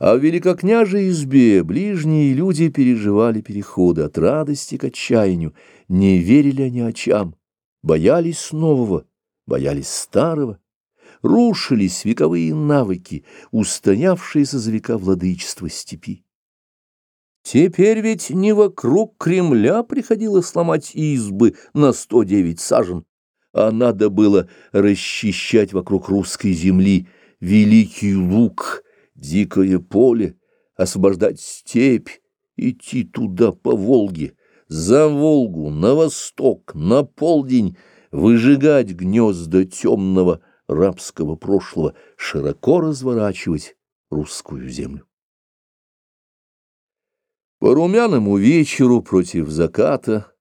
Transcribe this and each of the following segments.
А в великокняжей избе ближние люди переживали переходы от радости к отчаянию, не верили они очам, боялись нового, боялись старого, рушились вековые навыки, устоявшиеся за века владычества степи. Теперь ведь не вокруг Кремля приходилось сломать избы на сто девять сажен, а надо было расчищать вокруг русской земли великий луг, дикое поле, освобождать степь, идти туда по Волге, за Волгу, на восток, на полдень, выжигать гнезда темного рабского прошлого, широко разворачивать русскую землю. По румяному вечеру против заката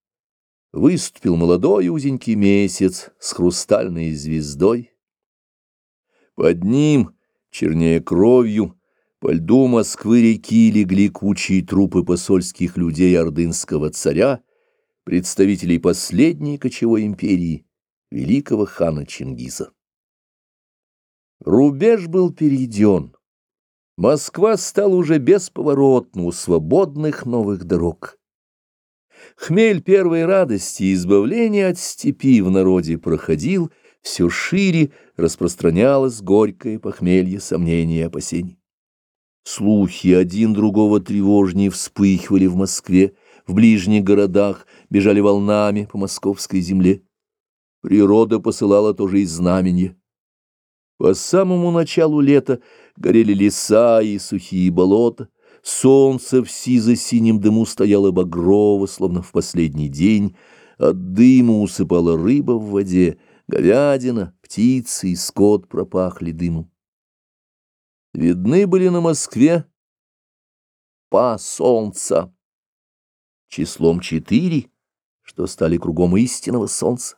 выступил молодой узенький месяц с хрустальной звездой. Под ним, чернее кровью, по льду Москвы-реки легли кучи трупы посольских людей ордынского царя, представителей последней кочевой империи, великого хана Чингиза. Рубеж был перейден. Москва стала уже бесповоротна у свободных новых дорог. Хмель первой радости и избавления от степи в народе проходил, все шире распространялось горькое похмелье сомнений и опасений. Слухи один другого тревожнее вспыхивали в Москве, в ближних городах, бежали волнами по московской земле. Природа посылала тоже и знаменья. По самому началу лета горели леса и сухие болота, солнце в сизо-синем дыму стояло багрово, словно в последний день, от дыма усыпала рыба в воде, говядина, птицы и скот пропахли дымом. Видны были на Москве по солнца, числом четыре, что стали кругом истинного солнца.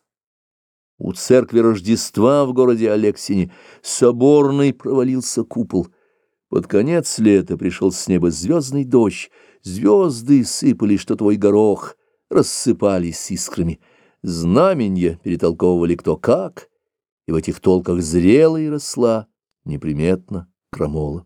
У церкви Рождества в городе Алексине соборный провалился купол. Под конец лета пришел с неба звездный дождь, звезды сыпали, что твой горох, рассыпались искрами. Знаменья перетолковывали кто как, и в этих толках зрела и росла неприметно крамола.